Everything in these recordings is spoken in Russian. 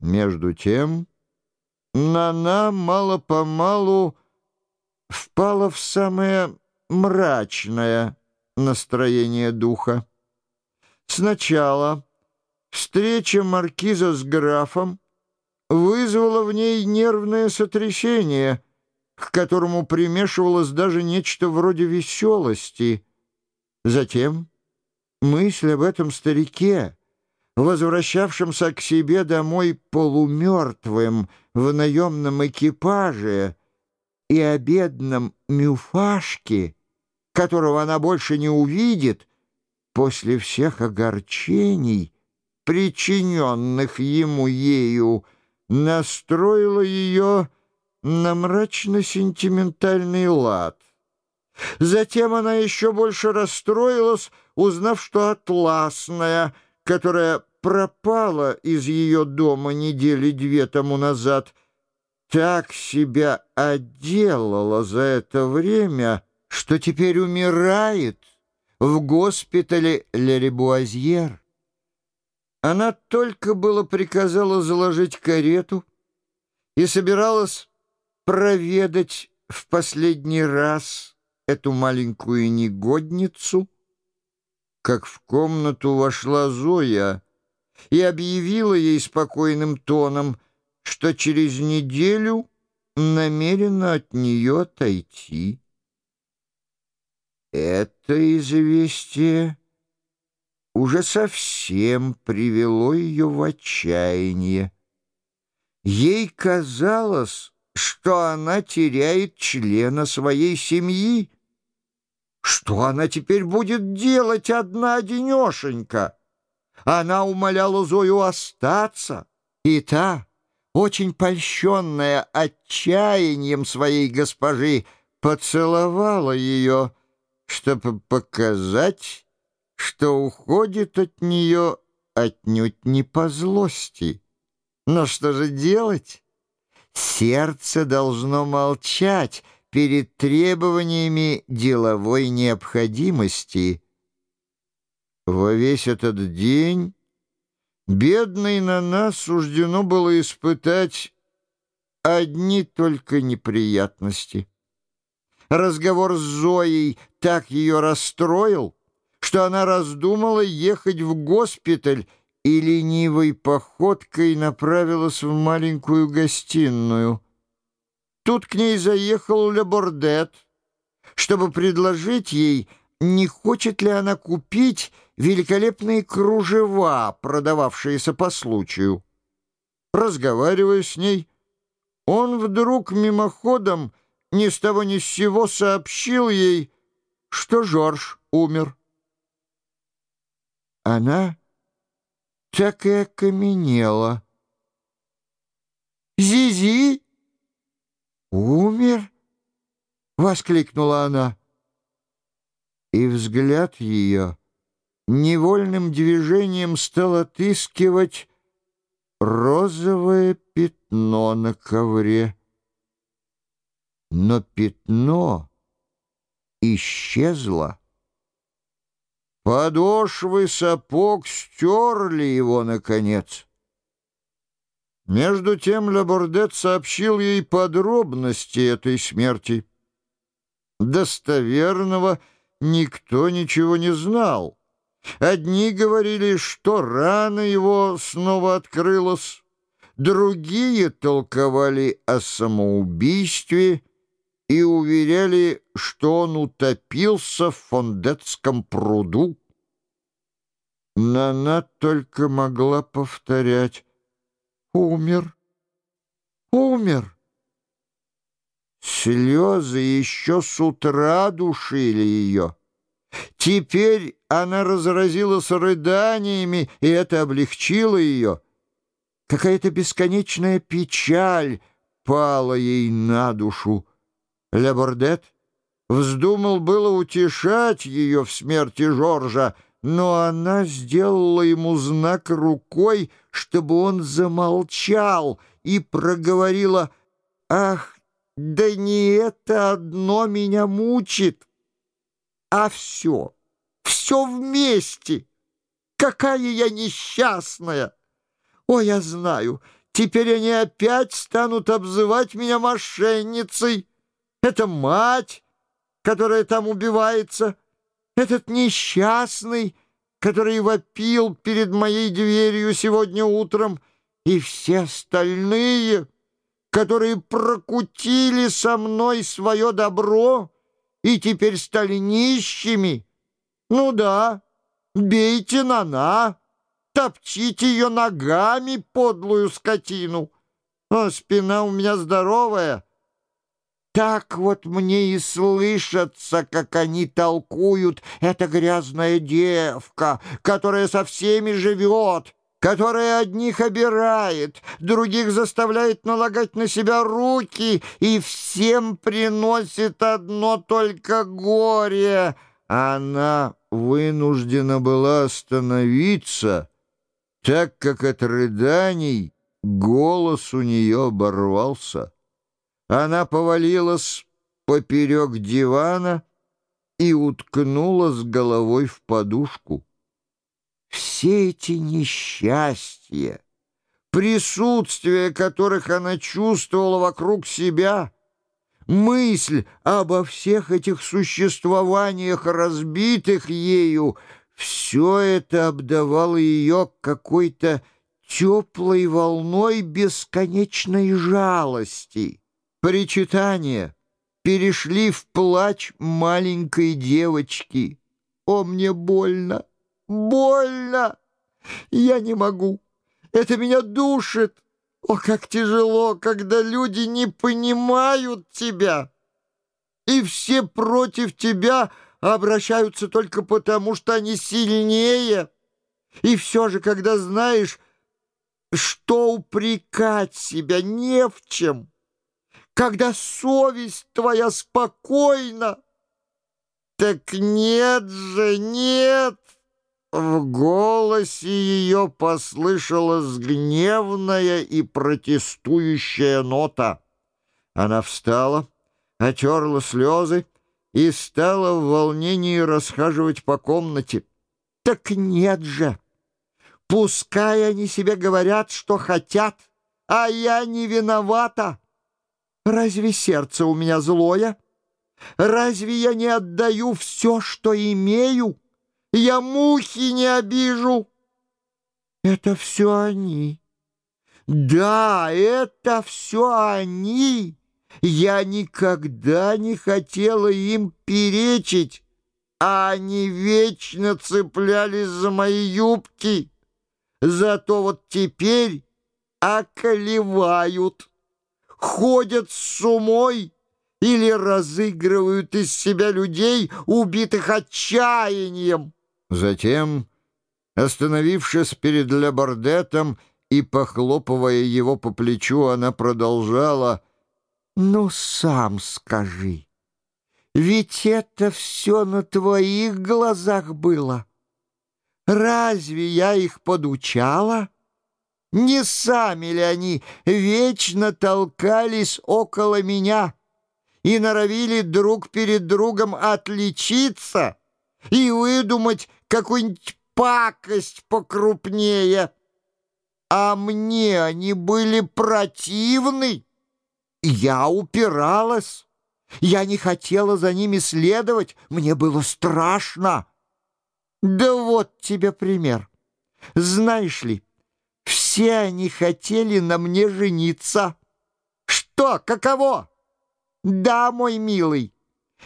Между тем Нана мало-помалу впала в самое мрачное настроение духа. Сначала встреча маркиза с графом вызвала в ней нервное сотрясение, к которому примешивалось даже нечто вроде веселости. Затем мысль об этом старике, возвращавшемся к себе домой полумертвым в наемном экипаже, и о бедном Мюфашке, которого она больше не увидит, после всех огорчений, причиненных ему ею, настроила ее на мрачно-сентиментальный лад. Затем она еще больше расстроилась, узнав, что Атласная, которая пропала из ее дома недели две тому назад, так себя отделала за это время, что теперь умирает в госпитале Леребуазьер. Она только было приказала заложить карету и собиралась проведать в последний раз эту маленькую негодницу, как в комнату вошла Зоя и объявила ей спокойным тоном, что через неделю намерена от нее отойти. Это известие уже совсем привело ее в отчаяние. Ей казалось, что она теряет члена своей семьи. Что она теперь будет делать одна-одинешенька? Она умоляла Зою остаться, и та, очень польщенная отчаянием своей госпожи, поцеловала ее, чтобы показать, что уходит от нее отнюдь не по злости. Но что же делать? Сердце должно молчать перед требованиями деловой необходимости. Во весь этот день бедный на нас суждено было испытать одни только неприятности. Разговор с Зоей так ее расстроил, что она раздумала ехать в госпиталь и ленивой походкой направилась в маленькую гостиную. Тут к ней заехал Лебордет, чтобы предложить ей, не хочет ли она купить великолепные кружева, продававшиеся по случаю. Разговаривая с ней, он вдруг мимоходом ни с того ни с сего сообщил ей, что Жорж умер. Она так и окаменела. «Зизи умер?» — воскликнула она. И взгляд ее невольным движением стал отыскивать розовое пятно на ковре. Но пятно исчезло. Подошвы сапог стерли его, наконец. Между тем Лабордет сообщил ей подробности этой смерти. Достоверного никто ничего не знал. Одни говорили, что рана его снова открылась, другие толковали о самоубийстве и уверяли, что он утопился в Фондетском пруду. Но она только могла повторять «Умер, умер». Слезы еще с утра душили ее. Теперь она разразилась рыданиями, и это облегчило ее. Какая-то бесконечная печаль пала ей на душу. Лебордет вздумал было утешать ее в смерти Жоржа, но она сделала ему знак рукой, чтобы он замолчал, и проговорила «Ах, да не это одно меня мучит, а все, все вместе! Какая я несчастная! О, я знаю!» Теперь они опять станут обзывать меня мошенницей. Это мать, которая там убивается, этот несчастный, который вопил перед моей дверью сегодня утром, и все остальные, которые прокутили со мной свое добро и теперь стали нищими. Ну да, бейте на на, топчите ее ногами, подлую скотину. А спина у меня здоровая. Так вот мне и слышится, как они толкуют. эта грязная девка, которая со всеми живет, которая одних обирает, других заставляет налагать на себя руки и всем приносит одно только горе. Она вынуждена была остановиться, так как от рыданий голос у нее оборвался. Она повалилась поперек дивана и уткнулась головой в подушку. Все эти несчастья, присутствие которых она чувствовала вокруг себя, мысль обо всех этих существованиях, разбитых ею, все это обдавало ее какой-то теплой волной бесконечной жалости. Причитания перешли в плач маленькой девочки. «О, мне больно! Больно! Я не могу! Это меня душит! О, как тяжело, когда люди не понимают тебя! И все против тебя обращаются только потому, что они сильнее!» И все же, когда знаешь, что упрекать себя не в чем, когда совесть твоя спокойна. Так нет же, нет! В голосе ее послышалась гневная и протестующая нота. Она встала, отерла слезы и стала в волнении расхаживать по комнате. Так нет же! Пускай они себе говорят, что хотят, а я не виновата. Разве сердце у меня злое? Разве я не отдаю все, что имею? Я мухи не обижу. Это все они. Да, это все они. Я никогда не хотела им перечить, а они вечно цеплялись за мои юбки. Зато вот теперь околевают ходят с умой или разыгрывают из себя людей, убитых отчаянием. Затем, остановившись перед Лебардетом и похлопывая его по плечу, она продолжала «Ну, сам скажи, ведь это все на твоих глазах было. Разве я их подучала?» Не сами ли они вечно толкались около меня и норовили друг перед другом отличиться и выдумать какую-нибудь пакость покрупнее? А мне они были противны. Я упиралась. Я не хотела за ними следовать. Мне было страшно. Да вот тебе пример. Знаешь ли, все они хотели на мне жениться. Что, каково? Да, мой милый,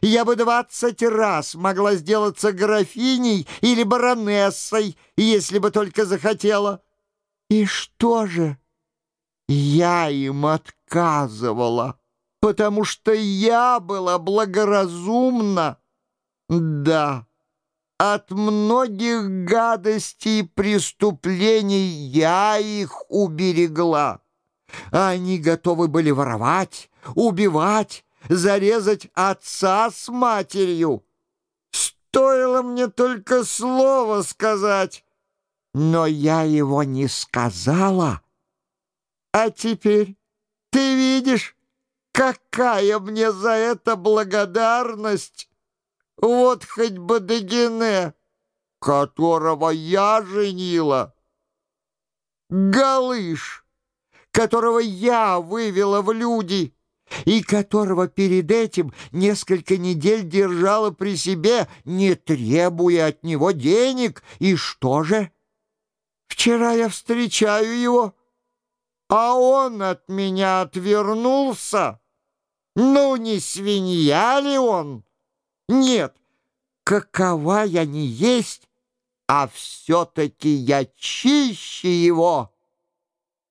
я бы двадцать раз могла сделаться графиней или баронессой, если бы только захотела. И что же? Я им отказывала, потому что я была благоразумна. Да. От многих гадостей и преступлений я их уберегла. Они готовы были воровать, убивать, зарезать отца с матерью. Стоило мне только слово сказать, но я его не сказала. А теперь ты видишь, какая мне за это благодарность. Вот хоть бы Дагене, которого я женила. Галыш, которого я вывела в люди и которого перед этим несколько недель держала при себе, не требуя от него денег. И что же? Вчера я встречаю его, а он от меня отвернулся. Ну, не свинья ли он? Нет, какова я не есть, а все-таки я чище его».